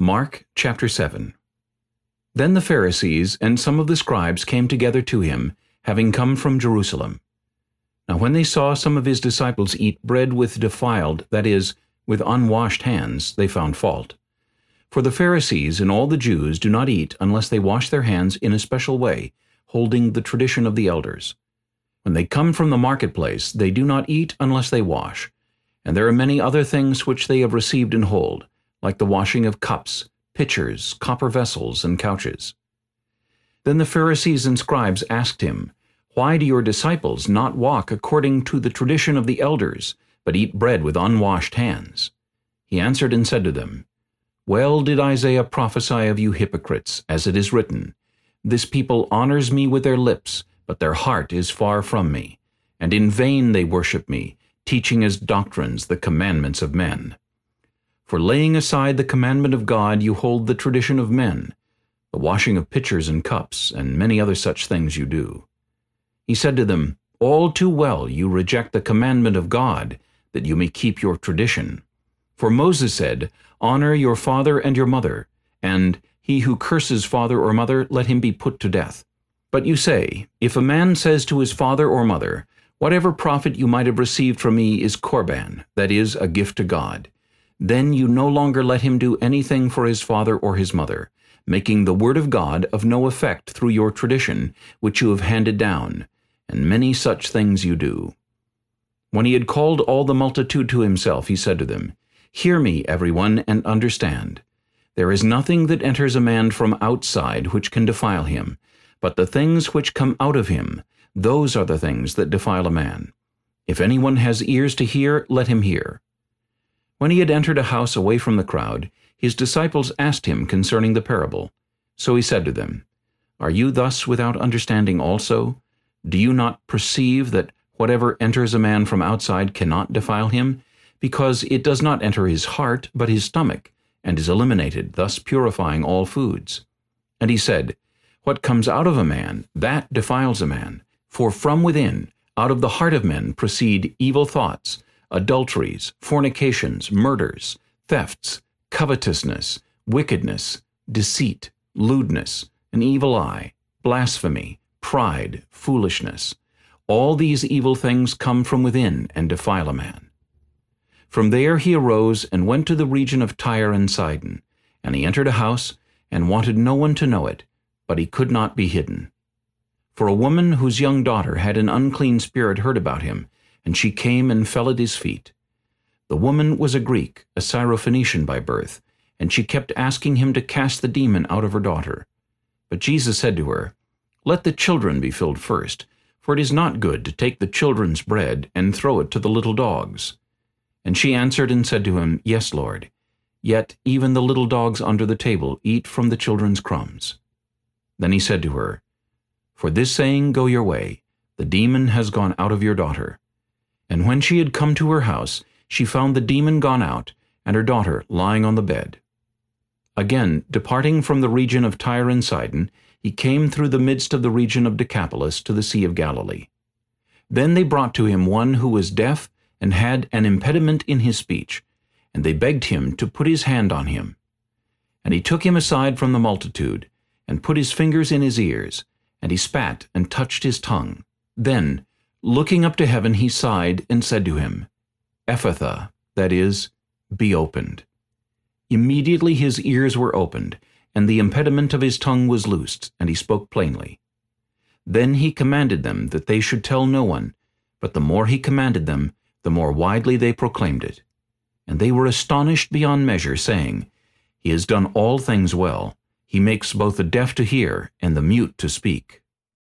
Mark chapter 7 Then the Pharisees and some of the scribes came together to him, having come from Jerusalem. Now when they saw some of his disciples eat bread with defiled, that is, with unwashed hands, they found fault. For the Pharisees and all the Jews do not eat unless they wash their hands in a special way, holding the tradition of the elders. When they come from the marketplace, they do not eat unless they wash. And there are many other things which they have received and hold, like the washing of cups, pitchers, copper vessels, and couches. Then the Pharisees and scribes asked him, Why do your disciples not walk according to the tradition of the elders, but eat bread with unwashed hands? He answered and said to them, Well did Isaiah prophesy of you hypocrites, as it is written, This people honors me with their lips, but their heart is far from me. And in vain they worship me, teaching as doctrines the commandments of men. For laying aside the commandment of God, you hold the tradition of men, the washing of pitchers and cups, and many other such things you do. He said to them, All too well you reject the commandment of God, that you may keep your tradition. For Moses said, Honor your father and your mother, and he who curses father or mother, let him be put to death. But you say, If a man says to his father or mother, Whatever profit you might have received from me is korban, that is, a gift to God, then you no longer let him do anything for his father or his mother, making the word of God of no effect through your tradition, which you have handed down, and many such things you do. When he had called all the multitude to himself, he said to them, Hear me, everyone, and understand. There is nothing that enters a man from outside which can defile him, but the things which come out of him, those are the things that defile a man. If anyone has ears to hear, let him hear. When he had entered a house away from the crowd, his disciples asked him concerning the parable. So he said to them, Are you thus without understanding also? Do you not perceive that whatever enters a man from outside cannot defile him, because it does not enter his heart, but his stomach, and is eliminated, thus purifying all foods? And he said, What comes out of a man, that defiles a man. For from within, out of the heart of men, proceed evil thoughts, adulteries, fornications, murders, thefts, covetousness, wickedness, deceit, lewdness, an evil eye, blasphemy, pride, foolishness. All these evil things come from within and defile a man. From there he arose and went to the region of Tyre and Sidon, and he entered a house, and wanted no one to know it, but he could not be hidden. For a woman whose young daughter had an unclean spirit heard about him, and she came and fell at his feet. The woman was a Greek, a Syrophoenician by birth, and she kept asking him to cast the demon out of her daughter. But Jesus said to her, Let the children be filled first, for it is not good to take the children's bread and throw it to the little dogs. And she answered and said to him, Yes, Lord. Yet even the little dogs under the table eat from the children's crumbs. Then he said to her, For this saying go your way, the demon has gone out of your daughter. And when she had come to her house, she found the demon gone out, and her daughter lying on the bed. Again, departing from the region of Tyre and Sidon, he came through the midst of the region of Decapolis to the Sea of Galilee. Then they brought to him one who was deaf and had an impediment in his speech, and they begged him to put his hand on him. And he took him aside from the multitude, and put his fingers in his ears, and he spat and touched his tongue. Then, Looking up to heaven, he sighed and said to him, Ephphatha, that is, be opened. Immediately his ears were opened, and the impediment of his tongue was loosed, and he spoke plainly. Then he commanded them that they should tell no one, but the more he commanded them, the more widely they proclaimed it. And they were astonished beyond measure, saying, He has done all things well. He makes both the deaf to hear and the mute to speak.